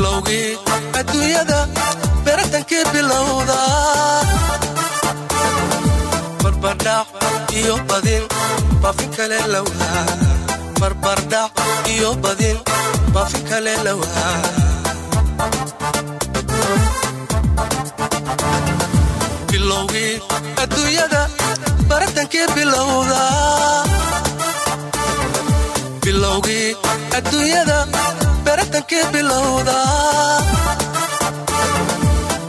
bilowgii adduunyada beratankii bilowda. Barbardhac iyo badin baafin kale lawaa barbardhac iyo badin baafin kale lawaa bilowgii adduunyada baratankii bilowda. Bilowgii adduunyada baratankii bilowda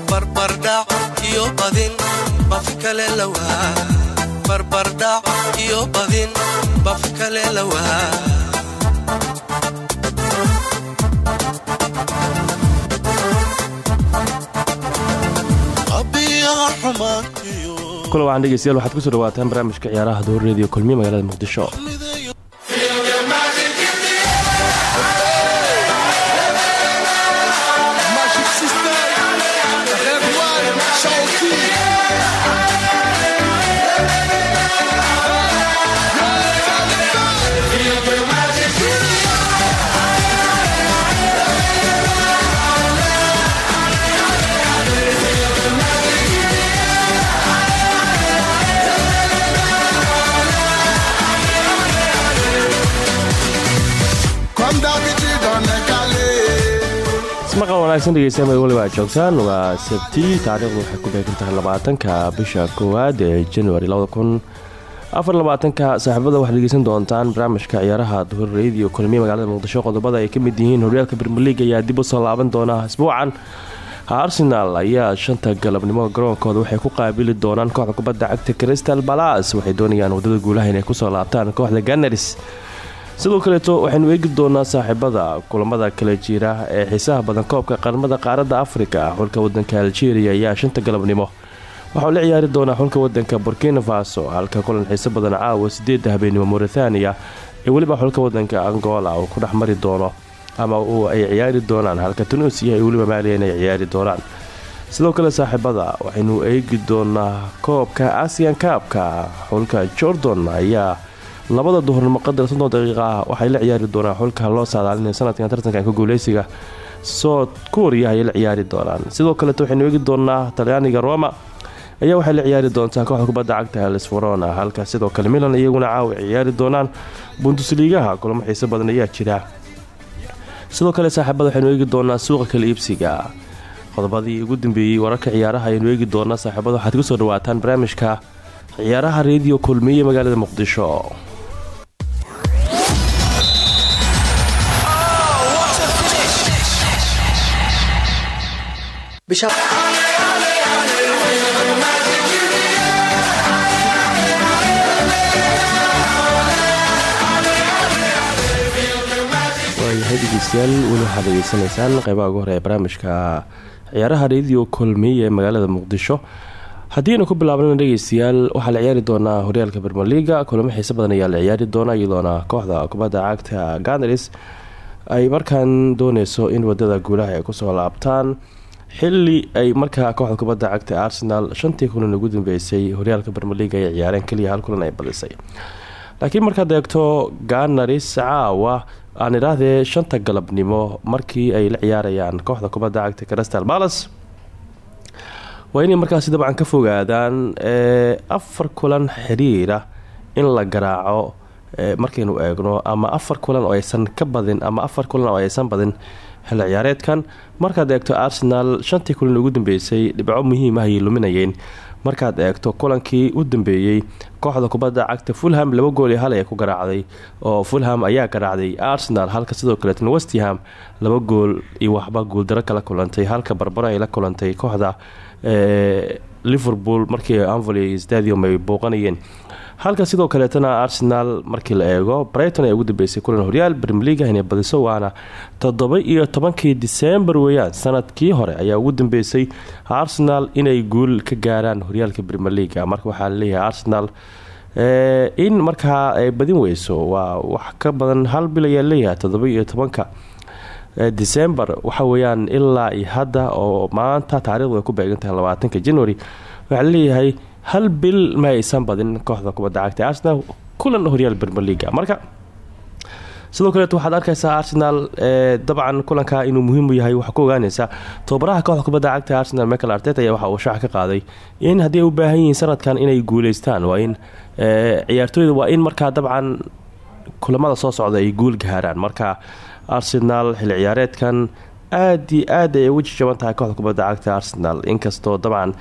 barbardhac iyo badin bafi kale lawaa barbardhac iyo badin bafi kale lawaa kula waxaan dhegeystayaal waxaad ku soo dhawaataan barnaamijka ciyaaraha dowr rediyo kulmiye magaalada muqdisho wanaagsan dhegeysta meel waliba aad joogtaan waa sabti taariikhdu waxay ku beegan tahay labaatanka bisha koowaad ee januari afarlabaatanka saaxiibada waxaad dhegeysan doontaan barnaamijka ciyaaraha duhur radio kulmiye magaalada muqdisho qodobada ay ka mid yihiin horyaalka bermelig ayaa dib u soo laaban doona isbuucan. Arsenal ayaa shanta galabnimo garoonkooda waxay ku qaabili doonaan kooxda kubadda cagta crystal balas waxay doonayaan waddada guulaha inay ku soo laabtaan kooxda ganars sidoo kaleeto waxaynu eegi doonaa saaxiibada kulamada kala jira ee xiisaha badan koobka qaramada qaaradda afrika xulka wadanka algeria ayaa shanta galabnimo. Waxauu la ciyaari doonaa xulka wadanka burkina faso halka kulan xiiso badan caawa sideedda habeenimo mauritania ee weliba xulka wadanka angola uu ku dhex mari doono ama uu ay ciyaari doonaan halka tunuusiya iyo weliba maaliyan ay ciyaari doonaan. Sidoo kale saaxiibada waxaynu eegi doonaa koobka asian kaabka xulka jordan ayaa labada duhurnimo qadar soddon daqiiqa ah waxay la ciyaari doonaan xulka loo saadaalinay sanadkan tartankan ka guuleysiga sood kuuriya ayay la ciyaari doonaan. Sidoo kaleeto waxaynu eegi doonaa talyaaniga roma. Ayaa waxay la ciyaari doontaa kooxda kubadda cagta helis verona. Halka sidoo kale milan iyaguna caawa ciyaari doonaan. Bundusliigaha kulamo xiiso badan ayaa jira. Sidoo kale saaxiibada waxaynu eegi doonaa suuqa kala iibsiga qodobadii ugu dambeeyey wararka ciyaaraha ayaynu eegi doonaa saaxiibada. Waxaad ku soo dhawaataan barnaamijka ciyaaraha rediyo kulmiye magaalada muqdisho waayahay dhegeystayaal weli waxaad degeysanaysaan qeybaha ugu hore barnaamijka ciyaaraha rediyo kulmiye ee magaalada muqdisho. Haddiinu ku bilaabnana dhegeystayaal waxaa la ciyaari doonaa horyaalka bermaliga kulamo xiise badan ayaa la ciyaari doonaa iyadoona kooxda kubadda cagta ganars ay markaan dooneyso in waddada guulaha ay ku soo laabtaan xili ay markaa kooxda kubadda cagta arsenal shantii kulan ugu dambeysay horyaalka bermaliga ay ciyaareen keliya hal kulan ay badisay laakiin markaad eegto ganaris caawa aan idhaahdee shanta galabnimo markii ay la ciyaarayaan kooxda kubadda cagta crystal balas waa inay markaasi dabcan ka fogaadaan afar kulan xiriira in la garaaco markaynu eegno ama afar kulan oo aysan ka badin ama afar kulan oo aysan badin xilli ciyaareedkan. Markaad eegto arsenal shantii kulan ugu dambeysay dhibco muhiim ah ayay luminayeen. Markaad eegto kulankii u dambeeyey kooxda kubadda cagta fulham laba gool iyo hal ee ku garaacday oo fulham ayaa garaacday arsenal halka sidoo kaleetna westham laba gool iyo waxba guuldaro kala kulantay halka barbaro ay la kulantay kooxda liverpool markii anvoly stadium ay booqanayeen halka sidoo kaleetana arsenal markii la eego brighton ay ugu dambeysay kulan horyaal brmeliga inay badiso waana toddoba iyo tobankii disembar weeyaan. Sanadkii hore ayaa ugu dambeysay arsenal inay guul ka gaaraan horyaalka brmeliga marka waxaa la leeyahay arsenal in markaa ay badin weyso waa wax ka badan hal bil ayaa leeyahay toddoba iyo tobanka december. Waxa weyaan ilaa iyo hadda oo maanta taarikhdu ay ku beegantahay labaatanka january. Waxaa la leeyahay hal bil ma aysan badin kooxda kubadda cagta arsenal kulan horyaal bermeliga marka sidoo kaleet waxaad arkaysaa arsenal dabcan kulanka inuu muhiimu yahay waxaa ku ogaanaysa tobabaraha kooxda kubadda cagta arsenal michael artet ayaa waxa uu shaaca ka qaaday. In haddii ay u baahan yihiin sanadkan inay guuleystaan waa in ciyaartooyda waa in markaa dabcan kulamada soo socda ay guul gaaraan. Marka arsenal xilli ciyaareedkan aad iyo aad ay ugu jajaban tahay kooxda kubadda cagta arsenal. Inkastoo dabcan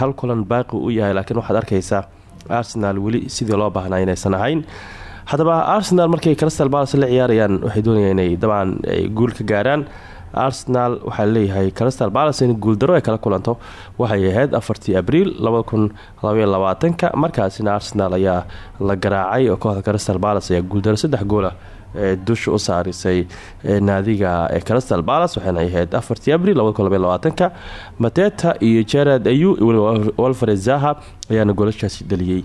hal kulan baaqi u yahay laakiin waxaad arkaysaa arsenal weli sidii loo baahnaa inaysan ahayn. Haddaba arsenal markay crystal balas la ciyaarayaan waxay doonayaan inay dabcan guul ka gaaraan arsenal waxaa leeyahay crystal balas in guuldaro ay kala kulanto. Waxay ahayd afartii abriil labadakunlabaatanka markaasina arsenal ayaa la garaacay oo kooxda crystal balas ayaa guuldaro saddex goola dusha u saarisay naadiga crystal balas waxaana ahayd afartii abril labadakunlabaatanka mateta iyo gerard ayu walfred zaha ayaana goolashaasi dhaliyey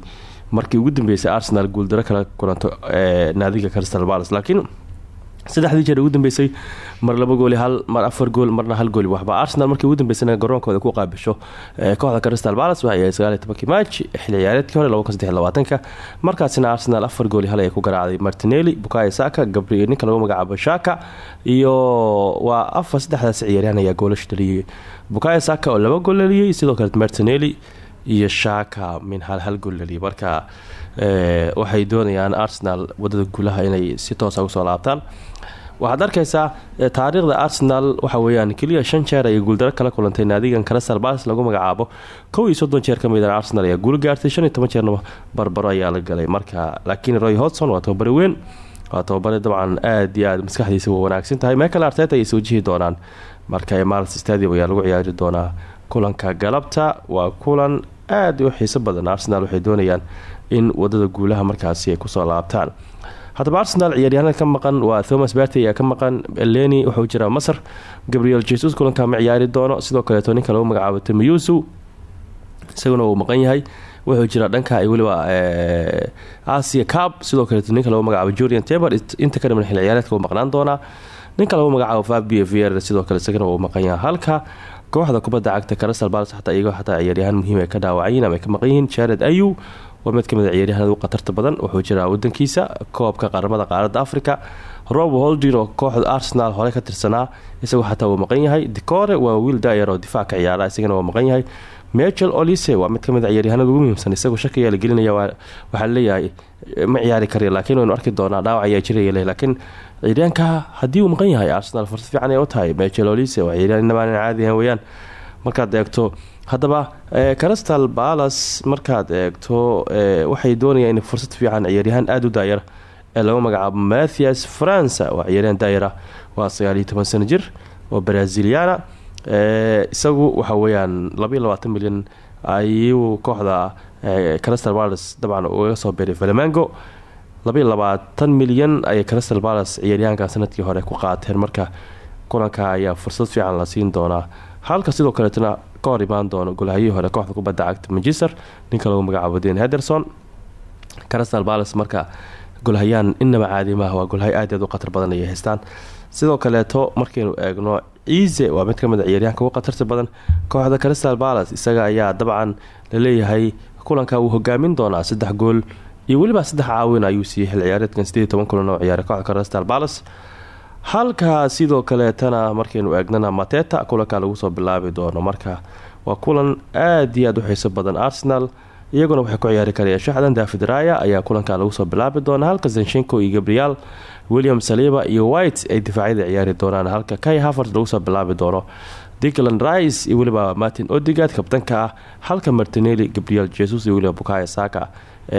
markii ugu dambeysay arsenal guuldaro kala kulanto naadiga crystal balas laakiin saddexdii jeer ugu dambeysay mar laba gooli hal mar afar gool marna hal gooli waxba. Arsenal markii ugu dambeysana garoonkooda ku qaabisho kooxda crystal balas waxay ahayd sagaaliy tobankii maaj xilli ciyaareedkii hore laba kun labaatanka. Markaasina arsenal afar gooli hal ay ku garaacday. Martinelli bukayo saka gabriel ninka lagu magacaabo shaka iyo waa afar saddexdaas ciyaaryahan ayaa goolasha dhaliyay bukayo saka oo laba gool dhaliyay sidoo kale martinelli iyo shaka min hal hal gool dhaliyay marka waxay doonayaan arsenal waddada guulaha inay si toosa u soo laabtaan. Waxaad arkaysaa taariikhda arsenal waxa weyaan keliya shan jeer ayay guuldaro kala kulantay naadigan crystal balas lagu magacaabo. Kow iyo soddon jeer ka mid arsenal ayaa guul gaartay shan iyo toban jeerna barbaro ayaa la galay. Marka laakiin roy hodson waa tababari weyn waa tababare dabcan aad iyo aad maskaxdiisa wa wanaagsan tahay. Michael arteta ayay swajihi doonaan. Marka emals stadium ayaa lagu ciyaari doonaa kulanka galabta. Waa kulan aad u xiiso badan. Arsenal waxay doonayaan in waddada guulaha markaasi ay ku soo laabtaan. Haddaba arsenal ciyaaryahanada ka maqan waa thomas barty ayaa ka maqan. Leni wuxuu jiraa masar. Gabriel jesus kulanka ma ciyaari doono. Sidoo kaleeto ninka lagu magacaabo timiyusu isaguna uu maqan yahay. Wuxuu jiraa dhanka weliba asia cab sidoo kaleeto ninka lagu magacaabo jurian taber inta ka dhiman xil ciyaareedka uu maqnaan doonaa. Ninka lagu magacaabo fabio vier sidoo kale isagana uu maqan yahay. Halka kooxda kubadda cagta crystal balas xataa iyagoo xataa ciyaaryahaan muhiim ay ka dhaawacayiin ama ka maqan jared ayu waa mid ka mid a ciyaaryahanada u khatarta badan wuxuu jiraa wadankiisa koobka qaramada qaaradda africa rob holdin oo kooxda arsenal hore ka tirsanaa isagoo xataa uu maqan yahay. Decore waa wiil daayar oo difaac ka ciyaara isagana waa maqan yahay. Michel olise waa mid ka mid a ciyaaryahanada ugu muhiimsan isagoo shakiyaa la gelinaya waxaa leeyahay ma ciyaari karayo laakiin waynu arki doonaa dhaawac ayaa jiraya laakiin ciyaaryaanka haddii uu maqan yahay arsenal fursad fiican u tahay. Michel olise waa ciyaaryahan inabaanan caadihan weyaan markaad eegto haddaba crystal balas markaad eegto waxay doonayaan in fursad fiican ciyaaryahaan aada u daayar ee lagu magacaabo mathias franca waa ciyaaryahan daayara waa sagaaliyo toban jir oo braziliana isagu waxa weyaan labaiyo labaatan milyan ayuu kooxda crystal balas dabcan uga soo biray labaatan milyan ayay crystal balas ciyaaryahanka sannadkii hore ku qaateen. Marka kulanka ayaa fursad fiican la siin doonaa halka sidoo kaleetna ka hor imaan doono golahayihii hore kooxda kubadda cagta manchester ninka lagu magacaabo den hederson crystal balas marka golhayaan inaba caadi maaha waa golhay aad aad u khatar badan ayay haystaan. Sidoo kaleeto markaynu eegno ciise waa mid ka mid a ciyaaryahanka ugu khatarta badan. Kooxda crystal balas isaga ayaa dabcan la leeyahay kulanka uu hogaamin doonaa saddex gool iyo weliba saddex caawin ayuu siiyey xil ciyaareedkan sideed toban kulan oo ciyaaray kooxda crystal balas halka sidoo kaleetana markaynu eegnana mateta kulanka lagu soo bilaabi doono marka waa kulan aad iyo aad u xiiso badan. Arsenal iyaguna waxay ku ciyaari karayaan shaxdan david raya ayaa kulanka lagu soo bilaabi doona halka zanshenko iyo gabriel william saliba iyo white ay difaacyada ciyaari doonaan halka kai havert lagu soo bilaabi doono diglan rice iyo weliba martin odigad kabtanka halka martinelli gabriel jesus iyo weliba bukaya saka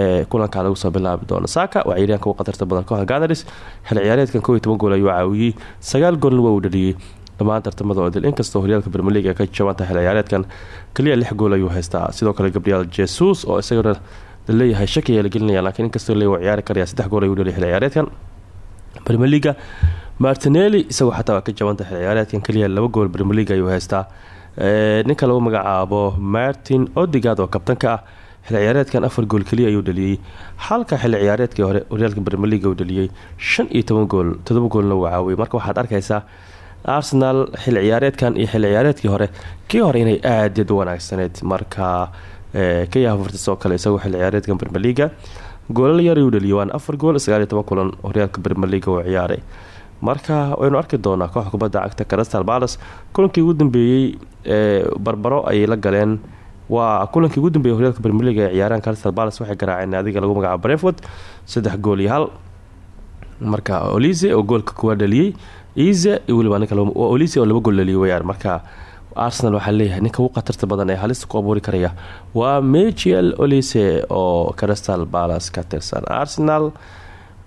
ee kulanka lagu soo bilaabi doono. Saka waa ciyaaryaanka ugu khatarta badan kooxda ganaris xil ciyaareedkan kow iyo toban gool ayuu caawiyey. Sagaal goolna waa uu dhaliyey. Dhammaan tartamada odil inkastoo horyaalka bermelig ee ka jabanta xil ciyaareedkan keliya lix gool ayuu haystaa. Sidoo kale gabriel jesus oo isagana la leeyahay shaki ayaa la gelinaya laakiin inkastoo le ciyaari karaya saddex gool ayuu dhaliy xil ciyaareedkan bermeliga martinelli isagoo xataa ka jabanta xil ciyaareedkan keliya laba gool bermelig ayuu haystaa. Ninka lagu magacaabo martin odigad oo kabtanka ah xil ciyaareedkan gool keliya ayuu dhaliyey halka xilli ciyaareedkii hore horyaalka bermeliga uu dhaliyey shan gool todoba goolna uu caawiyey marka waxaad arkaysaa arsenal xil ciyaareedkan iyo ciyaareedkii hore kii hore inay aadaed u wanaagsaneyd. Marka kaya havertis oo kale isagoo xilli ciyaareedkan bermeliga goolal yar ayuu dhaliyay waana afar gool sagaaliyo toban kulan horyaalka bermeliga uu ciyaaray marka waynu arki doonaa kooxda kubadda cagta crystal balas kulankii ugu dambeeyey ee barbaro ayay la galeen. Waa kulankii ugu dambeeyey horyaalka bermeliga ee ciyaaraan crystal balas waxay garaaceen naadiga lagu magacaabo breford saddex gool iyo hal. Marka olise oo goolka kuwaa dhaliyey ise iyo weliba olise oo laba gool dhaliyay weyaan marka arsenal waxaa leeyahay ninka ugu khatarta badan ee halista ku abuuri karaya waa michel olise oo crystal balas ka tirsan. Arsenal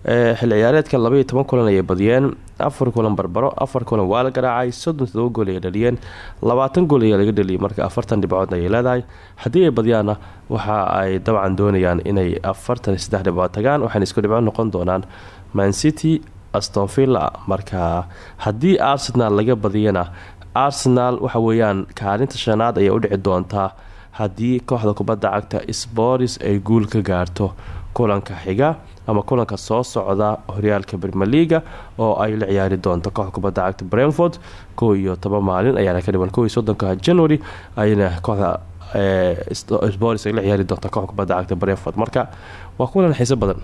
xilli ciyaareedka labaiyo toban kulan ayay badiyeen. Afar kulan barbaro afar kulan waa la garaacay soddon todoba gool ayay dhaliyeen labaatan gool ayaa laga dhaliyay. Marka afartan dhibcood ayay leedahay. Haddii ay badiyaanna waxa ay dabcan doonayaan inay afartan saddex dhibcood tagaan. Waxayna isku dhibco noqon doonaan mancity astonvilla marka haddii arsenal laga badiyana arsenal waxa weeyaan kaalinta shanaad ayay u dhici doontaa haddii kooxda kubadda cagta sporis ay guul ka gaarto kulanka xiga ama kulanka soo socda horyaalka bermeliga oo ay la ciyaari doonto kooxda kubadda cagta brentford kow iyo toban maalin ayaana ka dhiban kow iyo soddonka january ayna kooxda sporis ay la ciyaari doonta kooxda kubadda cagta brentford. Marka waa kulan xiiso badan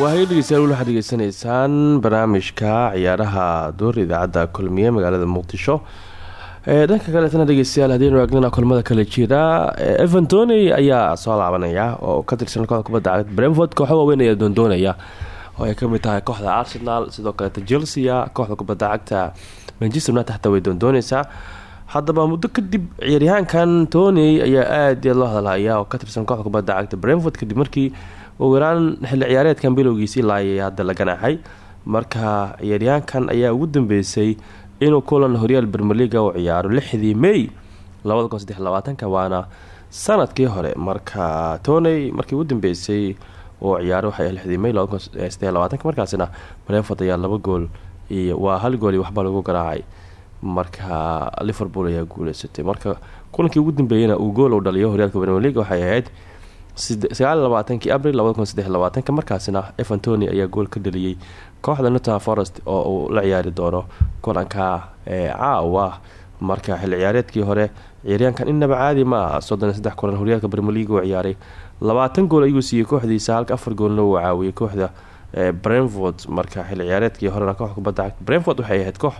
waahaya dhegeystayaal weli waxaad degeysanaysaan barnaamijka ciyaaraha door idaacadda kulmiye magaalada muqdisho dhanka kaleetana dhegeystayaal haddeynu eegnana kulmada kale jira evan toney ayaa soo laabanaya oo ka tirsan kooxda kubadda kooxo waaweyn ayaa doondoonaya oo ay ka mid tahay kooxda arsenal sidoo kaleeta chelsea kooxda kubadda cagta manchester united xataa way doondooneysaa haddaba muddo kadib ciyaaryahaankan toney ayaa aada iyo loo hadalhaya oo ka tirsan kooxda kubadda cagta brentford kadib markii ugu yaraan xilli ciyaareedkan bilowgiisii laayay hadda la marka ciyaaryahaankan ayaa ugu dambeysay inuu kulan horyaal bermeliga u ciyaaro lixdii may labada kun saddex labaatanka waana sannadkii hore marka toney markii ugu dambeysay uu ciyaaro waxay lixdii may labada kun saddex labaatanka markaasina brentford ayaa laba gool iyo waa hal gool iyo waxba lagu garaacay marka liverpool ayaa guuleysatay. Marka kulankii ugu dambeeyana uu gool u dhaliyo horyaalka league waxay ahayd abril markaasina tony ayaa gool ka dhaliyey kooxda newton forest oo uu la ciyaari doono kulanka caawa marka xilli ciyaareedkii hore. Ciyaaryaankan innaba caadi ma aha soddon saddex kulan horyaalka league uu ciyaaray. Labaatan gool ayuu siiyey kooxdiisa halka afar goolna uu caawiyey kooxda brentford marka xilli ciyaareedkii horena kooxda kubadda cagta brentford waxay ahayd koox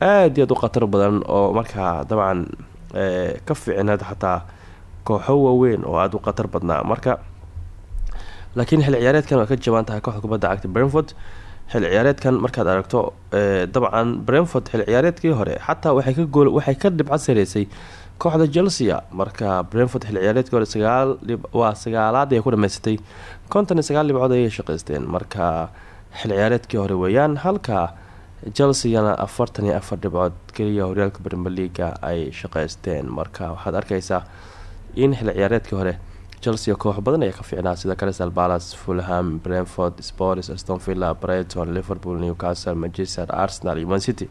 aada iyo aad u khatar badan oo markaa dabcan ka fiicneed xataa kooxo waaweyn oo aada u khatar badnaa. Marka laakiin xilli ciyaareedkan waa ka jabaan tahay kooxda kubadda cagta brentford. Xilli ciyaareedkan markaad aragto dabcan brentford xilli ciyaareedkii hore xataa waxay ka dhibco sareysay kooxda chelsea. Marka brentford xilli ciyaareedkii hore waa sagaalaad ay ku dhameysatay konton iyo sagaal dhibcood ayay shaqaysteen marka xilli ciyaareedkii hore weeyaan halka chelseana afartan iyo afar dhibcood keliya horyaalka brmer leaga ay shaqaysteen marka waxaad arkaysaa in xilli ciyaareedkii hore chelsea koox badan ayaa ka fiicnaa sida crystal palace fulham brentford spors aston villa brighton liverpool newcastle manchester arsenal iyo man city.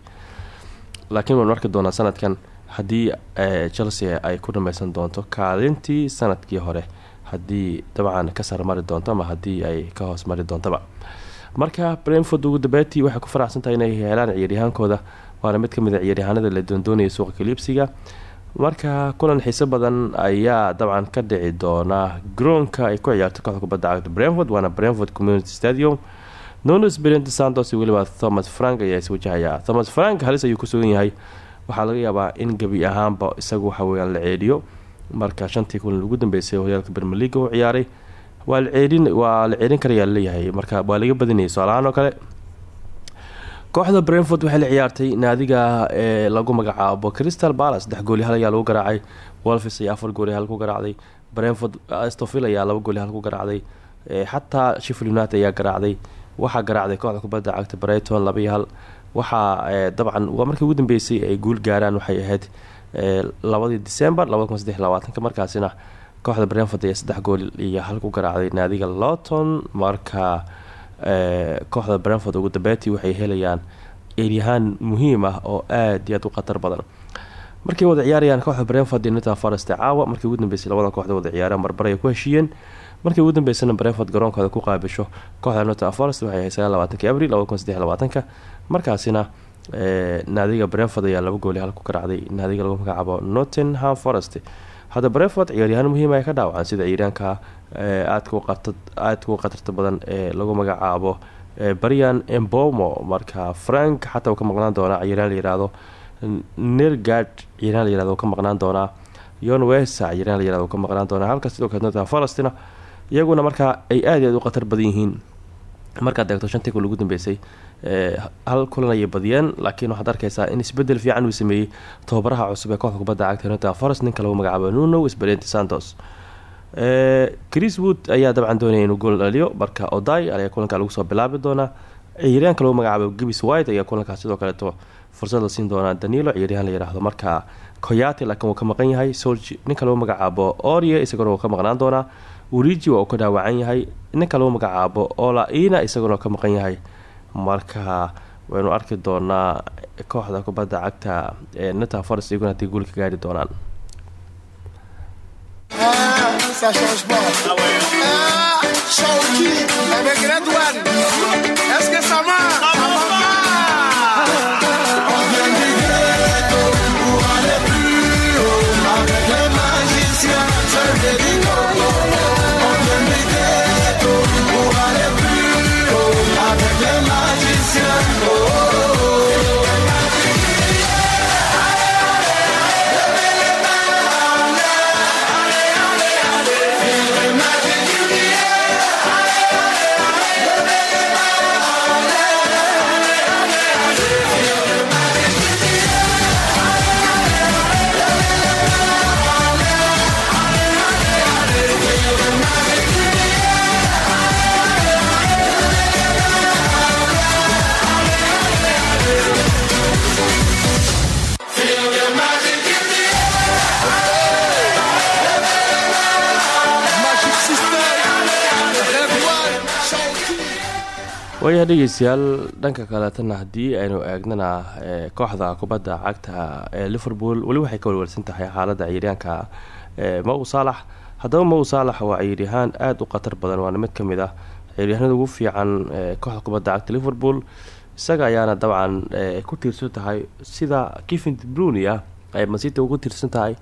Laakiin waanu arki doonaa sanadkan haddii chelsea ay ku dhameysan doonto kaalintii sannadkii hore haddii dabcan ka sarmari doonto ama haddii ay ka hoos mari doontaba. Marka brentford ugu dambeetii waxay ku faraxsantahay inay helaan ciyaaryahankooda. Waana mid ka mid a ciyaaryahaanada la doondoonaya suuqa kaliibsiga marka kulan xiiso badan ayaa dabcan ka dhici doona garoonka ay ku ciyaarto kooxda kubadda cagta brentford waana brentford community stadium. Nonos berente santos iyo weliba thomas frank ayaa iswajahaya thomas frank halis ayuu kusugan yahay. Waxaa laga yaabaa in gebi ahaanba isagu waxaweyaan la ceeliyo marka shantii kulan ugu dambeysay horyaalka bermeliga u ciyaaray waa la ceelin karayaa la leeyahay marka waa laga badinayay soalahaan oo kale kooxda brentford waxay la ciyaartay naadiga ee lagu magacaabo crystal palace. Saddex gooli hal ayaa lagu garaacay wolfis ayaa afar gooli hal ku garaacday brentford stofil ayaa laba gooli hal ku garaacday xataa sheffield united ayaa garaacday. Waxaa garaacday kooxda kubadda cagta brighton laba iyo hal. Waxaa dabcan waa markii ugu dambeysay ay guul gaaraan waxay ahayd labadii december labada markaasina kooxda brentford ayaa saddex gool iyo hal ku garaacday naadiga lowton marka kooxda brentford ugu dambeetii waxay helayaan eryahaan muhiim ah oo aad iyo aad u khatar badan. Markay wada ciyaarayaan kooxda brentford iyo newton forest caawa markii ugu dambeysay labada kooxda wada ciyaareen barbaray ku heshiiyeen. Markii ugu dambeysana brentford garoonkooda ku qaabisho kooxda newton forest waxay ahayd sagaalabaatanki abril labada markaasina naadiga brentford ayaa laba gooli hal ku garaacday naadiga lagu magacaabo nottingham forest hadda brentford ciyaaryahaan muhiim ay ka dhaawacaan sida ciyaaryaanka aadka u khatarta badan ee lagu magacaabo brian embomo marka frank xataa ka maqnaan doonaa ciyaaryahan layihahdo nergard ciyaaryahan layihahdo ka maqnaan doonaa. Yon wesa ciyaaryahan layihahdo ka maqnaan doonaa. Halka sidoo kale nottingham forestina iyaguna markaa ay aad iyo aad u khatar badan yihiin. Markaad eegto shantii kul ugu dambeysay hal kulan ayay badiyeen laakiin waxaad arkaysaa in isbeddel fiican uu sameeyey tababaraha cusub ee kooxda kubadda cagta nottingham forest. Ninka lagu magacaabo nuno sperenti santos. Chris wood ayaa dabcan doonaya inuu gool dhaliyo. Marka oday ayaa kulanka lagu soo bilaabi doonaa. Ciyaaryahanka lagu magacaabo gibis white ayaa kulankaas sidoo kaleeto fursad la siin doonaa danilo. Ciyaaryahan la yidhaahdo marka koyate laakiin wuu ka maqan yahay. Solji ninka lagu magacaabo orie isaguna ka maqnaan doonaa. Uriji waa ka dhaawacan yahay. Ninka lagu magacaabo olaina isaguna ka maqan yahay marka waynu arki doonaa kooxda kubadda cagta ee neta forest iyaguna haddii guul ka gaari doonaan waayaha dhegeystayaal dhanka kaleetana haddii aynu eegnana ee, kooxda kubadda cagta ee liverpool weli waxay ka walwalsan tahay xaaladda ciyaaryaanka ee, mow saalax haddaba mow saalax waa ciyaaryahaan aada u khatar badan waana mid ka mid ah ciyaaryahanada ugu fiican kooxda kubadda cagta liverpool. Isaga ayaana dabcan ee, ku tiirsan tahay sida kevin bruni ah ay masita ugu tiirsan tahay.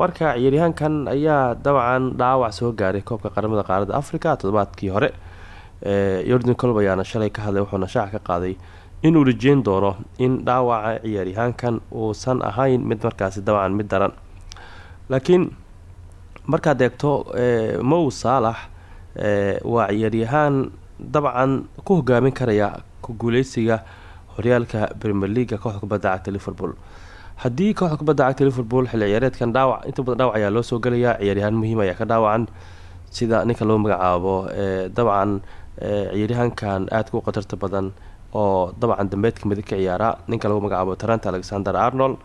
Marka ciyaaryahaankan ayaa dabcan dhaawac soo gaaray koobka qaramada qaaradda africa toddobaadkii hore yordan colb ayaana shalay ka hadlay wuxuuna shaaca ka qaaday inuu rajeyn doono in dhaawaca ciyaaryahaankan uusan ahayn mid markaasi dabcan mid daran. Laakiin markaad eegto ee, mow saalax ee, waa ciyaaryahaan dabcan ku hogaamin karaya ku guuleysiga horyaalka premier leaga kooxda kubadda cagta liverpool. Haddii kooxda kubadda cagta liverpool xilli ciyaareedkan dhaawac inta badan dhaawac ayaa loo soo gelayaa ciyaaryahaan muhiim ayaa ka dhaawacan sida ninka loo magacaabo dabcan ciyaaryahankan aadka u khatarta badan oo dabcan dambeedka midig ka ciyaara ninka lagu magacaabo trent alexander arnold.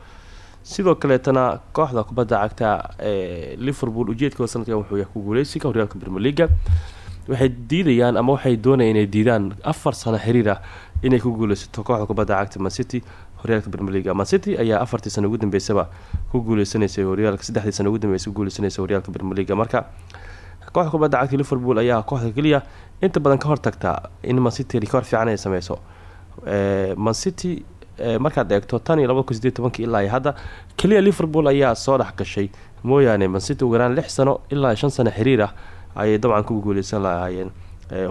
Sidoo kaleetana kooxda kubadda cagta ee liverpool ujeedkooda sanadkan wuxuu yahay ku guuleysiga horyaalka leaga waxay diidayaan ama waxay doonayaan inay diidaan afar sano xiriir ah inay ku guuleysato kooxda kubadda cagta mancity horyaalka leaga mancity ayaa afartii sano ugu dambeysaba ku guuleysanaysay horyaalka saddexdii sano ugu dambeysa ku guuleysanaysa horyaalka leaga marka kooxda kubadda cagta liverpool ayaa kooxda keliya. Inta badan ka hortagta in mancity rikoor fiican ay sameyso mancity markaad eegto tan iyo labada kun sideed tobankii ilaa hadda keliya liverpool ayaa soo dhex gashay. Mooyaane mancity ugu yaraan lix sano ilaa shan sano xiriir ah ayay dabcan ku guuleysan lahaayeen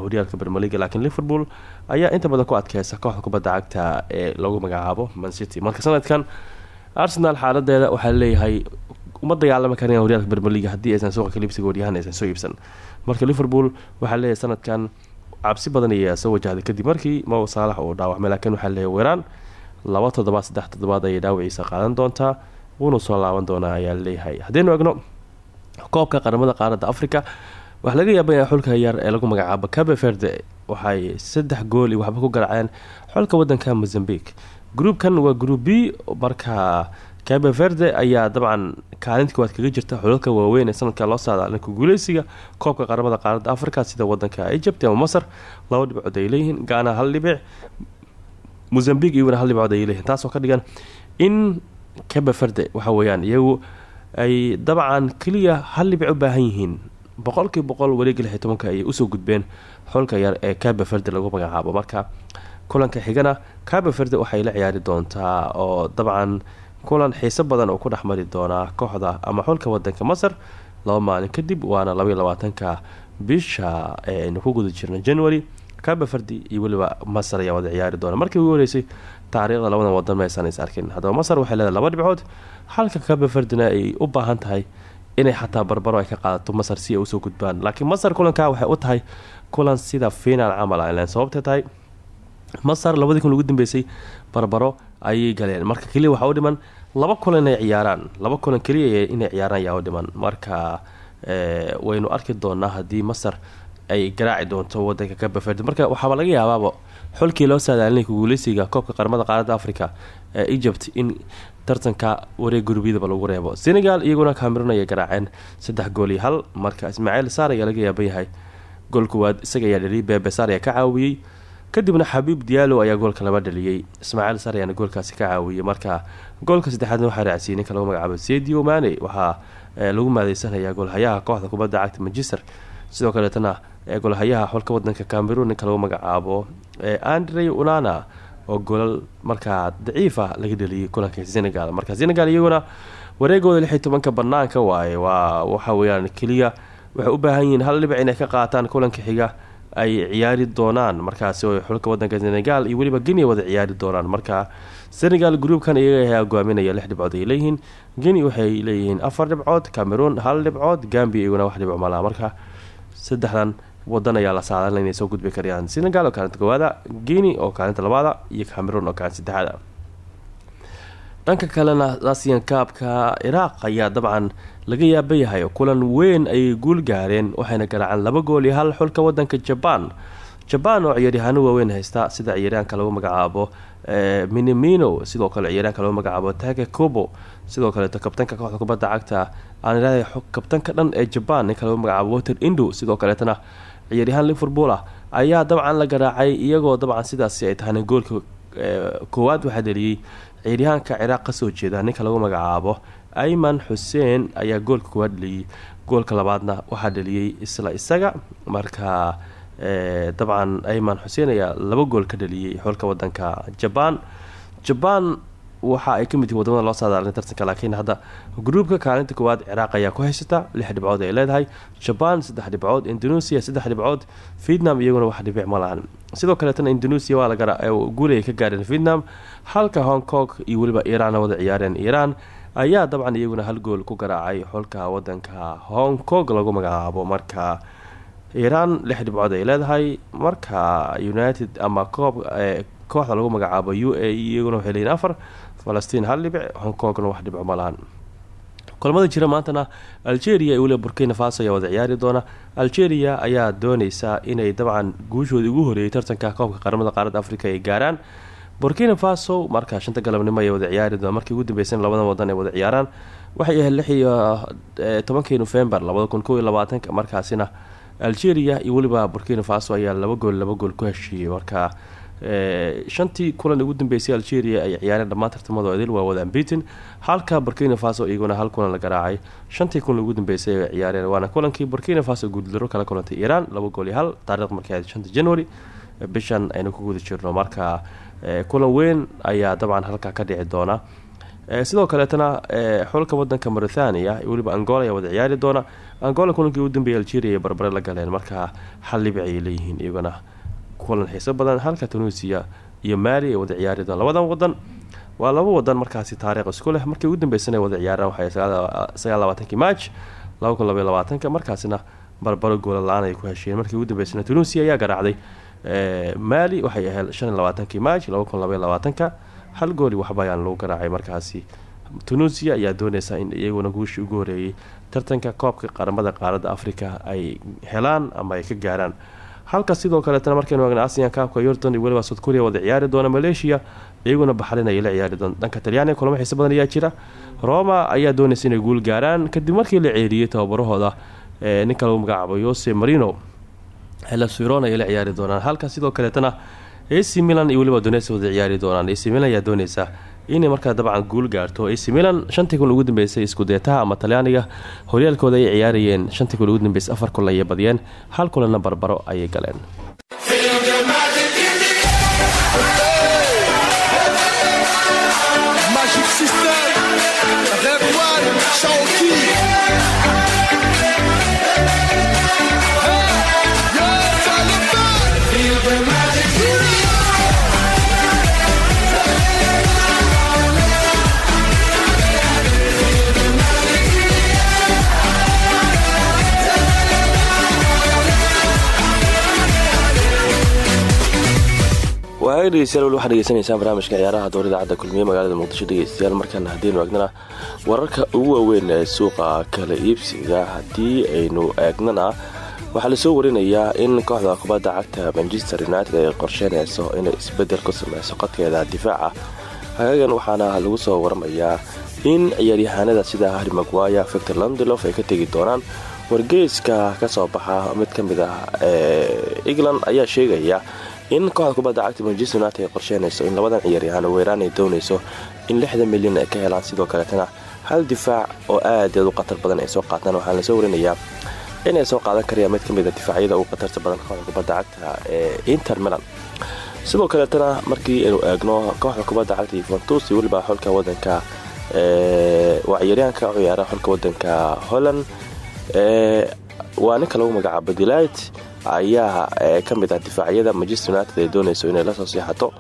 horyaalka bermeliga laakiin liverpool ayaa inta badan ku adkeysa kooxda kubadda cagta ee lagu magacaabo mancity marka sanadkan arsenal xaaladeeda waxaa leeyahay uma dagaalami karan horyaalka bermeliga haddii aysan suuqa kaliibsiga waryahan aysan soo iibsan. Marka liverpool waxaa leeyahay sanadkan cabsi badan ayaa soo wajahday kadib markii mo saalax uu dhaawacmay laakiin waxaa leeyahay weeraan laba toddobaad saddex toddobaad ayay dhaawaciisa qaadan doontaa wuuna soo laaban doonaa ayaa leeyahay. Haddaynu egno koobka qaramada qaaradda africa waxaa laga yaabaya xulka yar ee lagu magacaabo cabe verde waxay saddex gool iyo waxba ku garaaceen xulka wadanka mozambique. Groupkan waa group b marka cabe verde ayaa dabcan kaalinta koowaad kaga jirta xulalka waaweyn ee sanadka loo saadaalinka guuleysiga koobka qaramada qaaradda africa sida wadanka egypt ama masar laba dhibcood ay leeyihiin gaana hal dhibic mozambique iyaguna hal dhibcood ay leeyihiin taasoo ka dhigan in cabe verde waxa weeyaan iyagu ay dabcan keliya hal dhibic u baahan yihiin. Boqolkii boqol wareegi lix iyo tobanka ayay u soo gudbeen xulka yar ee cabe verde lagu magacaabo. Marka kulanka xigana cabe verde waxay la ciyaari doontaa oo dabcan kulan xiiso badan oo ku dhex mari doonaa kooxda ama xulka wadanka masar laba maalin kadib waana labaiyo labaatanka bisha eeaynu ku guda jirna january. Verde iyo weliba masar ayaa wada ciyaari doona. Markii ugu horeysay taariikhda labadan wadan ma aysan is arkin. Haddaba masar waxay leedahay laba dhibcood halka cabe verdena ay u baahan tahay inay xataa barbaro ay ka qaadato masar si ay u soo gudbaan. Laakiin masar kulankaa waxay u tahay kulan sida finaal camal a ilan sababtay masar labadii kun ugu dambeysay barbaro ayay galeen. Marka keliya waxaa u dhiman laba kulan inay ciyaaraan. Laba kulan keliya inay ciyaaraan ayaa u dhiman. Marka waynu arki doonaa haddii masar ay garaaci doonto wadanka kabaferd marka waxaaba laga yaabaaba xulkii loo saadaalinay kuguuleysiga koobka qaramada qaaradda africa ee egypt in tartanka wareeg gurubyadaba lagu reebo. Senegal iyaguna cameron ayay garaaceen saddex gool iyo hal. Marka ismaaciil saar ayaa laga yaaban yahay gool kuwaad isaga ayaa dhaliyay beebe saar ayaa ka caawiyey kadibna xabiib diyaalo ayaa goolka laba dhaliyey ismaaciil saar ayaana goolkaasi ka caawiyey marka goolka saddexaadna waxaa raacsiiyey ninka lagu magacaabo sedio mane waxaa lagu maadeysanayaa goolhayaha kooxda kubadda cagta manchester. Sidoo kaleetana golhayaha xulka wadanka cameroon ninka lagu magacaabo andre unana oo golal markaa daciifa laga dheliyay kulanka senegal. Marka senegal iyaguna wareegooda lix iyo banaanka waaye. Waa waxa weyaan keliya waxay u baahan yihiin hal dhibic inay ka qaataan kulanka xiga ay ciyaari doonaan. Markaasi oo xulka wadanka senegal iyo weliba geni wada ciyaari doonaan. Marka senegal groupkan iyaga hogaaminaya lix dhibcood ay leeyihiin. Geni waxay leeyihiin afar dhibcood cameroon hal dhibcood gambia iyaguna wax dhibco malaa marka saddexdan wadan ayaa la saadaalina inay soo gudbi karayaan senegal oo kaalinta koowaada guinea oo kaalinta labaada iyo cameroon oo kaalinta saddexaada. Dhanka kalena asian kaabka ciraaq ayaa dabcan laga yaaba yahay kulan weyn ayay guul gaareen waxayna garaaceen laba gool iyo hal xulka wadanka jabaan jabaan oo ciyaaryahaano waaweyn haysta sida ciyaaryahanka lagu magacaabo minimino sidoo kale ciyaaryahanka lagu magacaabo take kobo sidoo kaleeto kabtanka kooxda kubadda cagta aan ilaahay kabtanka dhan ee jabaan ninka lagu magacaabo water indo sidoo kaleetana ciyaaryahaan liverpool ah ayaa dabcan la garaacay iyagoo dabcan sidaasi ay tahayna goolka koowaad waxaa dheliyey ciyaaryahaanka ciraaq ka soo jeeda ninka lagu magacaabo ayman xuseen ayaa goolka koowaad dheliyey goolka labaadna waxaa dheliyey isla isaga. Marka dabcan ayman xuseen ayaa laba gool ka dhaliyey xulka wadanka jabaan jabaan waxa ay ka mid yihiin waddamada loo saadaalina tartanka laakiin hadda gruubka kaalinta koowaad ciraaq ayaa ku haysata lix dhibcood ay leedahay. Jabaan saddex dhibcood indonesia saddex dhibcood vietnam iyaguna wax dhibic ma lahan. Sidoo kaleetana indonesia waa guulay ka gaareen vietnam. Halka hong kong iyo weliba iiraan wada ciyaareen. Iiraan ayaa dabcan iyaguna hal gool ku garaacay xulka wadanka hong kong lagu magacaabo marka iiraan lix dhibcood ay leedahay marka united ama koob kooxda lagu magacaabo u a iyaguna waxay afar falastiin hal dhibic hong kongna wax dhibco ma lahan. Kulamada jira maantana algeria iyo burkina faso ayaa wada ciyaari doona. Algeria ayaa dooneysa inay dabcan guushoodii ugu horeeyay tartanka koobka qaramada qaaradda africa ay gaaraan burkina faso markaa shanta galabnimo ay wada ciyaari doona markii ugu dambeysay labadan wadan ay wada ciyaaraan waxay ahayd lix iyo tobankii kow iyo labaatanka. Markaasina algeria iyo weliba burkina faso ayaa laba gool laba gool ku heshiiyey. Markaa shantii kulan ugu dambeysay algeria ay ciyaareen dhammaan tartamada idil waa wada ambitin halka burkina faso iyaguna hal kulan la garaacay. Shantii kulan ugu dambeysay ay ciyaareen waana kulankii burkina faso guuldaro kala kulantay iiraan laba gool iyo hal. Taarikhda markay ahayd january bishan aynu ku guda jirno. Marka kulan weyn ayaa dabcan halkaa ka dhici doona. Sidoo kaleetana xulka wadanka mauritania weliba angola ayaa wada ciyaari doona. Angola kulankii ugu dambeeyay algeria barbare la galeen. Markaa libic ayay leeyihiin iyaguna kulan xiiso badan. Halka tunisia iyo maali ay wada ciyaari doona labadan wadan waa laba wadan markaasi taariikh isku leh. Markii ugu dambeysana wada ciyaaraan waxay sagaal labaatankii march laba markaasina barbaro goola la'aan ay ku heshiyeen markii ugu dambeysana tunisia ayaa garaacday maali waxay ahayd shan iyo march laba kun labaatanka. Hal gooli waxba ayaan lagu garaacay markaasi. Tunisia ayaa dooneysa in iyaguna guushii ugu horeeyay. Tartanka koobka qaramada qaaradda africa ay helaan ama ay ka gaaraan. Halka sidoo kaleetana markaynu eegna asian kaabka yorton iyo weliba south korea wada ciyaari doona malaysia iyaguna baxrin ayay la ciyaari doona dhanka talyaaniga kulamo xiise badan ayaa jira. Roma ayaa doonaysa inay guul gaaraan. Kadib markii la ceeriyey tababarahooda ninka lagu magacaabo yose marino helasuron ayay la ciyaari doonaan. Halka sidoo kaleetana ac milan iyo weliba donesa wada ciyaari doonaan. Ac milan ayaa dooneysa inay markaa dabcan guul gaarto. Ac milan shantii kun ugu dambeysay iskudeetaha ama talyaaniga horyaalkooda ayay ciyaarayeen shantii kun ugu dambeysay afar kulan ayay badiyeen hal kulanna barbaro ayay galeen dhegeystayaal weli waxaad dhegeysanaysaan barnaamijka ciyaaraha door idaacadda kulmiye magaalada muqdisho dhegeystayaal. Markaana haddiinu eegnana wararka ugu waaweyn ee suuqa kala iibsiga haddii aynu eegnana waxaa la soo warinayaa in kooxda kubadda cagta manchester united ay qorsheynayso inay isbeddel ku sameyso qodkeeda difaaca. Hagaagan waxaana lagu soo waramayaa in ciyaaryahaanada sida harry maguaya victor landelof ay ka tegi doonaan wargeyska ka soo baxa. Mid ka mid ah ee england ayaa sheegaya in kooxda kubadda cagta manchester united ay qorsheynayso in labadan ciyaaryahaan weeraan ay doonayso in lixdan milyan ay ka helaan sidoo kaleetana hal difaac oo aad aad u khatar badan ay soo qaataan waxaana la soo warinayaa inay soo qaadan karayaan mid ka mid a difaacyada ugu khatarta badan kooxda kubadda cagta ee inter milan. Sidoo kaleetana markii aynu eegno kooxda kubadda cagta yuventus weliba xulka wadanka waa ciyaaryahanka u ciyaara xulka wadanka holland waa ninka lagu magacaabo delight ayaa ka mid ah difaacyada manchester united ay doonayso inay la soo seexato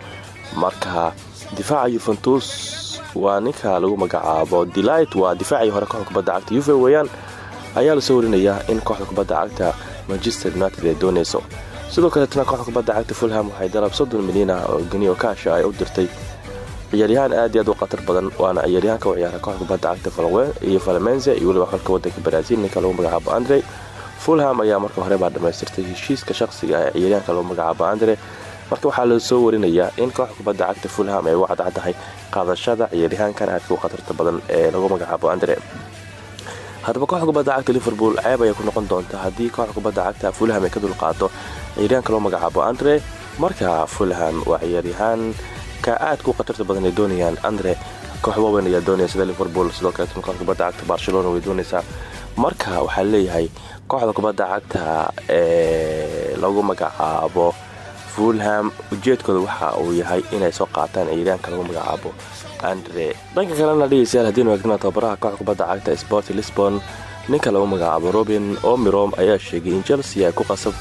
marka difaaca yuventus waa ninka lagu magacaabo. Delight waa difaacii hore kooxda kubadda cagta. Uve weeyaan ayaa la soo warinayaa in kooxda kubadda cagta manchester united ay doonayso. Sidoo kaleetana kooxda kubadda cagta fulham waxay dalab soddon milyan ah oo geniyo kaasha ay u dirtay. Ciyaaryahaan aad iyo aad u khatar badan waana ciyaaryahanka u ciyaara kooxda kubadda cagta iyo valmense iyo weliba xulka wadanka brazil ninka lagu magacaabo andre fulham ayaa marka hore baa dhammaystirtay heshiiska shaqsiga ee ciyaaryahanka lagu magacaabo andre. Marka waxaa la soo warinayaa in kooxda kubadda cagta fulham ay u cadcadahay qaadashada ciyaaryahaankan aadka u khatarta badan ee lagu magacaabo andre. Haddaba kooxda kubadda cagta liverpool ceeb ayay ku noqon doonta haddii kooxda kubadda cagta fulham ay ka dulqaato ciyaaryahanka loo magacaabo andre. Marka fulham waa ciyaaryahaanka aadka u khatarta badan ay doonayaan andre. Koox waaweyn ayaa doonaya liverpool sidoo kaleetna kooxda kubadda cagta barcelona way doonaysaa. Marka waxaa leeyahay kooxda kubadda cagta ee lagu magacaabo fulham ujeedkooda waxa uu yahay inay soo qaataan ciyaaryahanka lagu magacaabo andre. Dhanka kalena dhegeystayaal haddiinu eegna tababaraha kooxda kubadda cagta sport lisbon ninka lagu magacaabo robin omirom ayaa sheegay in chelsea ay ku qasab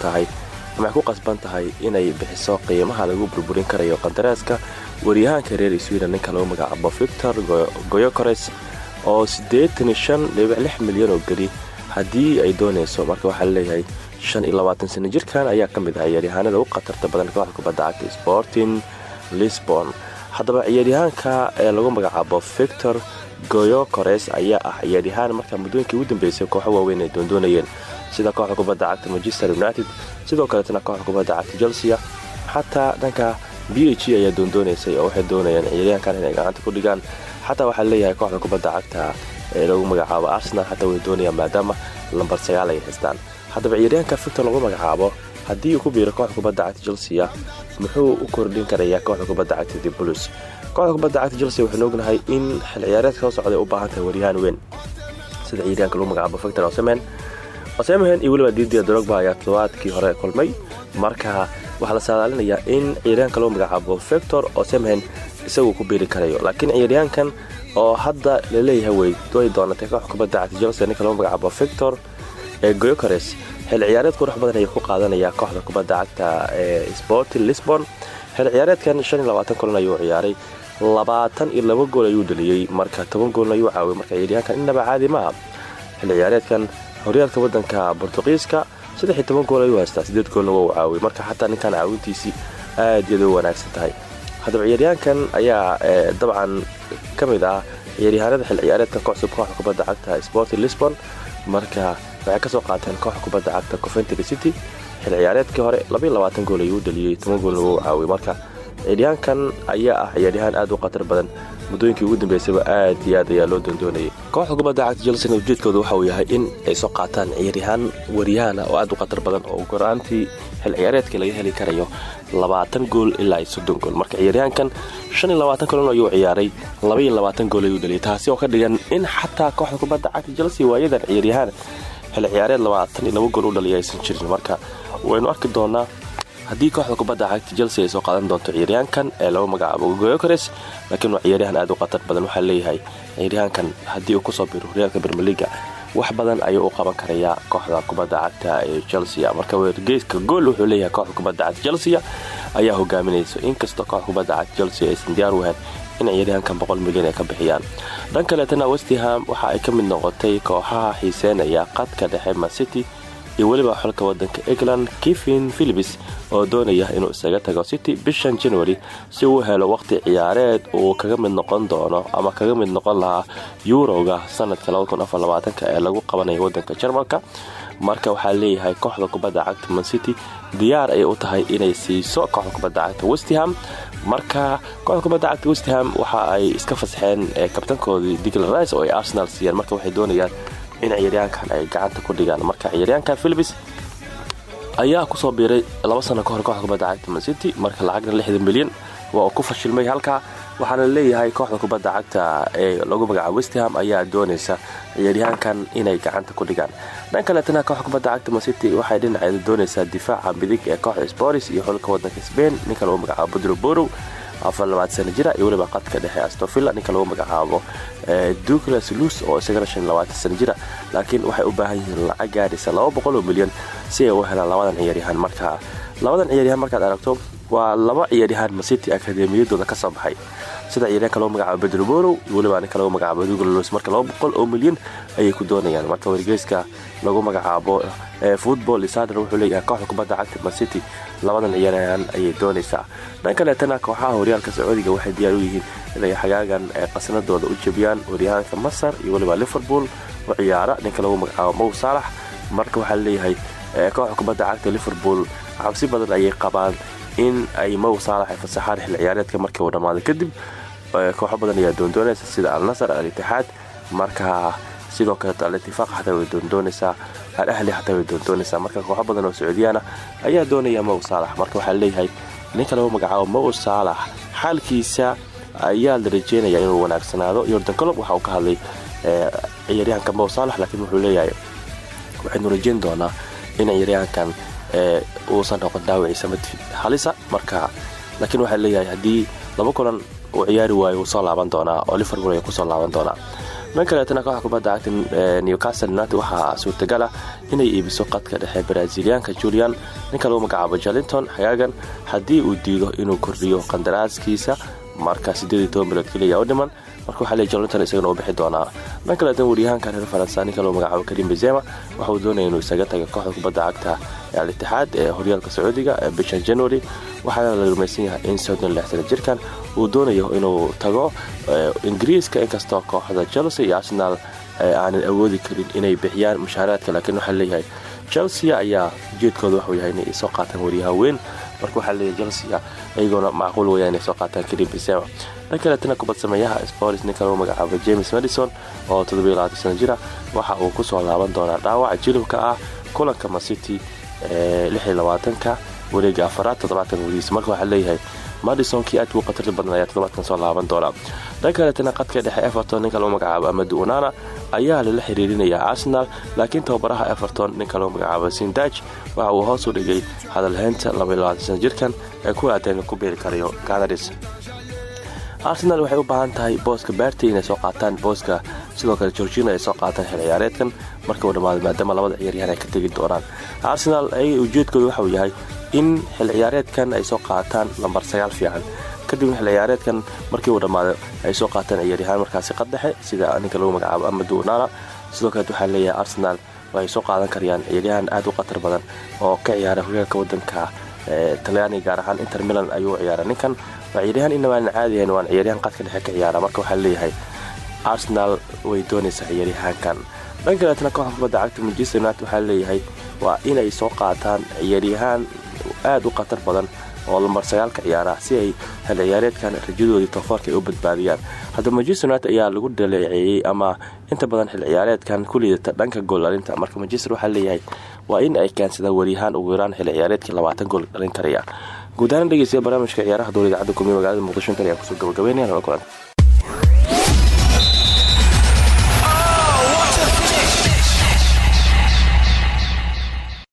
ama ay ku qasban tahay inay bixiso qiimaha lagu burburin karayo qandaraaska waryahaanka reer sweden. Ninka lagu magacaabo victor goyokores oo milyan oo geli haddii ay doonayso marka waxaa la leeyahay sano jirkan ayaa ka mid ah ciyaaryahaanada u khatarta badan kooxda kubadda cagta sporting lisbon. Haddaba ciyaaryahaanka ee lagu magacaabo victor goyokores ayaa ah ciyaaryahaan markaa muddooyinkii ugu dambeysay kooxo waaweyn ay doondoonayeen sida kooxda kubadda cagta manchester united sidoo kaleetana kooxda kubadda cagta chelsea xataa dhanka b h e ayaa doondoonaysay oo waxay doonayaan ciyaaryahankan inay gacanta ku dhigaan. Xataa waxaa leeyahay kooxda kubadda cagta ee lagu magacaabo arsenal xataa way doonayaan maadaama lambar sagaal ay haystaan. Haddaba ciyaaryahanka victor lagu magacaabo haddii uu ku biiro kooxda kubadda cagta chelsea muxuu u kordhin karayaa kooxda kubadda cagta the kooxda kubadda cagta chelsea waxaynu ognahay in xil ciyaareedka soo socday u baahan tahay waryahaan weyn. Sida ciyaaryahanka lagu magacaabo victor osemen osemen iyo weliba didia drogba ayaa toddobaadkii hore kulmay. Marka waxaa la saadaalinayaa in ciyaaryahanka lagu magacaabo victor osemhen isagu ku biiri karayo laakiin ciyaaryahankan oo hadda la leeyahay way doonatay koox kubadda cagta chelsea ninka lagu magacaabo victor ee goyocores xil ciyaareed qurux badan ayuu ku qaadanayaa kooxda kubadda cagta ee sporting lisbon. Xil ciyaareedkan kulan ayuu ciyaaray. Labaatan iyo laba gool ayuu dhaliyey marka toban goolna ayuu caawiyay. Marka ciyaaryahankan innaba caadi maaha xil ciyaareedkan horyaalka wadanka bortuqiiska saddex toban gool ayuu haystaa. Sideed goolna waa uu caawiyay. Marka xataa ninkan caawintiisii aad iyada u wanaagsan tahay haddaba ciyaaryahankan ayaa dabcan ka mid ah ciyaaryahaanada xil ciyaareedkan ka cusub kooxda kubadda cagta sporting lisbon. Marka waxay ka soo qaateen kooxda kubadda cagta coventry city. Xil ciyaareedkii hore gool ayuu dhaliyey toban goolna waa uu caawiyay marka ciyaaryahankan ayaa ah ciyaaryahaan aad u khatar badan. Muddooyinkii ugu dambeysaba aad iyo aad ayaa loo doondoonayay. Kooxda kubadda cagta chelsea ujeedkooda waxa uu yahay in ay soo qaataan ciyaaryahaan waryahaana oo aad u khatar badan oo goraantii xil ciyaareedka laga heli karayo labaatan gool ilaa soddon gool. Marka ciyaaryahankan shan iyo kulan ayuu ciyaaray laba iyo labaatan gool ayuu dhaliyay. Taasi oo ka dhigan in xataa kooxda kubadda cagta chelsea waayadan ciyaaryahaan xil ciyaareed labaatan iyo laba gool u dhaliya aysan jirin. Marka waynu arki doonaa haddii kooxda kubadda cagta chelsea ay soo qaadan doonto ciyaaryahankan ee lagu magacaabo goyocres laakiin waa ciyaaryahan aad u khatar badan. Waxaa leeyahay ciyaaryahankan haddii uu ku soo biro horyaalka bermeliga wax badan ayuu u qaban karayaa kooxda kubadda cagta ee chelsea. Marka weergeyska gool wuxuu leeyahay kooxda kubadda cagta chelsea ayaa hogaaminaysa inkastoo kooxda kubadda cagta chelsea aysan diyaar u ahayn in ciyaaryahankan boqol milyan ay ka bixiyaan. Dhan kaleetana westham waxa ay ka mid noqotay kooxaha xiiseynaya qadka dhexe mancity iyo weliba xulka wadanka england kevin philips oo doonaya inuu isaga tago city bishan january si uu helo waqti ciyaareed uu kaga mid noqon doono ama kaga mid noqon lahaa yuroga sanadka ee lagu qabanayo wadanka jarmalka. Marka waxaa leeyahay kooxda kubadda cagta mancity diyaar ayay u tahay inay siiso kooxda kubadda cagta westham marka kooxda kubadda cagta westham waxa ay iska fasaxeen kabtankoodii digl rice oo ay arsenal siiyeen. Marka waxay doonayaan in ciyaaryahankan ay gacanta ku dhigaan. Marka ciyaaryahankan philips ayaa ku soo biiray laba sano kahor kooxda kubadda cagta mancity marka lacagna lixdan milyan waa ku fashilmay halkaa waxaana leeyahay kooxda kubadda cagta ee lagu magacaabo westham ayaa doonaysa ciyaaryahankan inay gacanta ku dhigaan. Dhan kaleetana kooxda kubadda cagta mancity waxay dhinaceeda doonaysaa difaaca midig ee kooxda sporis iyo xulka wadanka spain. Ninka lagu magacaabo budro borow sana jira iyo weliba qadka dhexe astofilla ninka lagu magacaabo duclas lus oo isagana sana jira. Laakiin waxay u baahan yihiin lacag gaadhaysa oo milyan si ay u helaan labadan ciyaaryahaan marka. Labadan ciyaaryahaan markaad aragto waa laba ciyaaryahaan masiti akademiyadooda ka soo baxay. Sida ciyaaryahanka lagu magacaabo bedro borow iyo weliba ninka lagu magacaabo duclas marka laba boqol oo milyan ayay ku doonayaan. Marka wargeyska lagu magacaabo football isader wuxuu leeyahay kooxda kubadda cagta mancity labadan ciyaaryahaan ayay doonaysaa. Dhan kaleetana kooxaha horyaalka sacuudiga waxay diyaar u yihiin inay xagaagan qasnadooda u jebiyaan waryahaanka masar iyo weliba liverpool. Oo ciyaara ninka lagu magacaabo mow saalax marka waxaa leeyahay kooxda kubadda cagta liverpool cabsi badan ayay qabaan in ay mow saalax ay fasaxaan ciyaareedka markii uu dhammaaday kadib kooxo badan ayaa doondoonaysa sida alnasar al-itixaad marka sidoo kaleeto al-itifaaq xataa way doondoonaysaa al ahli xataa way doondoonaysaa marka kooxo badan oo sacuudiyaana ayaa doonaya mow saalax marka waxaa leeyahay ninka lagu magacaabo mow saalax xaalkiisa ayaa la rajeynaya inuu wanaagsanaado. Yordan colob waxa uu ka hadlay ciyaaryahanka mow saalax laakiin wuxuu leeyahay waxaynu rajeyn doonaa in ciyaaryahankan uusan noqon dhaawiciisa mid halisa. Marka laakiin waxaa leeyahay haddii laba kulan uu ciyaari waayo wuu soo doonaa oo liverpool ay ku soo laaban doonaa dhan kaleetana kooxa kubadda cagta newcastle united waxaa suurtagal ah inay iibiso qadka dhexe braziliyaanka julian. Ninka lagu magacaabo jalinton xagaagan haddii uu diido inuu kordhiyo qandaraaskiisa marka bilood keliya u dhiman. Marka waxaa jalinton isagana uu bixi doonaa dhan kaleetan waryahaanka reer faransa ninka lagu magacaabo karim benzema. Waxa uu doonaya inuu isaga taga kooxda kubadda cagta ee al-itixaad ee horyaalka sacuudiga ee bishan january. Waxaana la rumaysan yahay in soddon lix sana jirkan uu doonayo inuu tago ingiriiska inkastoo kooxda chelsea iyo arsenal aanan awoodi karin inay bixiyaan mushaaraadka. Laakiin waxaa leeyahay chelsea ayaa ujeedkooda waxuu yahay inay soo qaataan waryahan weyn marka waxaa leeyahay chelsea iyagoona macquul weya inay soo qaataan karim bisema dhan kaleetana kubad sameeyaha spors ninka lagu magacaabo james madison oo sana jira waxa uu ku soo laaban doonaa dhaawaca jilibka ah kulanka macity ee ka wareega afaraad toddobaadkan wadiisa marka waxaa leeyahay madisonkii aad ugu khatarta badan ayaa toddobaadkan soo laaban doona dhan kaleetana qadka dhexe everton ninka lagu magacaabo amadu onana ayaa lala xiriirinaya arsenal laakiin tababaraha everton ninka lagu magacaabo sindaj waxa uu hoos u dhigay hadalhaynta jirkan ee ku aadan ku beeri karayo ganaris arsenal waxay u baahan tahay booska baarty inay soo qaataan. Booska sidoo kale gorgina ay soo qaataan xil marka uu dhammaado maadaama labada ciyaaryahan ay ka tegi doonaan. Arsenal ayaga ujeedkooda waxauu yahay in xil ciyaareedkan ay soo qaataan lambar sagaal fiican. Kadibna xil ciyaareedkan markii uu dhammaado ay soo qaataan ciyaaryahaan markaasi qaddexe sida ninka lagu magacaabo amadu onana sidoo kaleet waxaa leeyahay arsenal waxay soo qaadan karayaan ciyaaryahan aad u khatar badan oo ka ciyaara hogaanka wadanka talyaaniga gaar ahaan inter milan ayuu ciyaara ninkan waa ciyaaryahan inamaanan caadiyahan waan ciyaaryahan qadka dhexe ka ciyaara. Marka waxaa leeyahay arsenal way doonaysaa ciyaaryahaankan dhan kaleetna kooxda kubadda cagta manchester united waxaa leeyahay waa inay soo qaataan ciyaaryahaan aad u khatar badan oo lambar sagaalka ciyaara si ay hal ciyaareedkan rajadoodii ay u badbaadiyaan. Haddaba manchester united ayaa lagu dhaleeceeyey ama inta badan xil ciyaareedkan ku liidata dhanka gool-dhalinta. Marka manchester waxaa leeyahay waa in ay keensadaan wariyahaan ugu yaraan xil ciyaareedkii labaatan gool dhalin karaya guud ahaan barnaamijka ciyaaraha dowla idaacadda kulmiye magaalada muqdisho intan ayaan ku soo gabagabeynaya nala kulan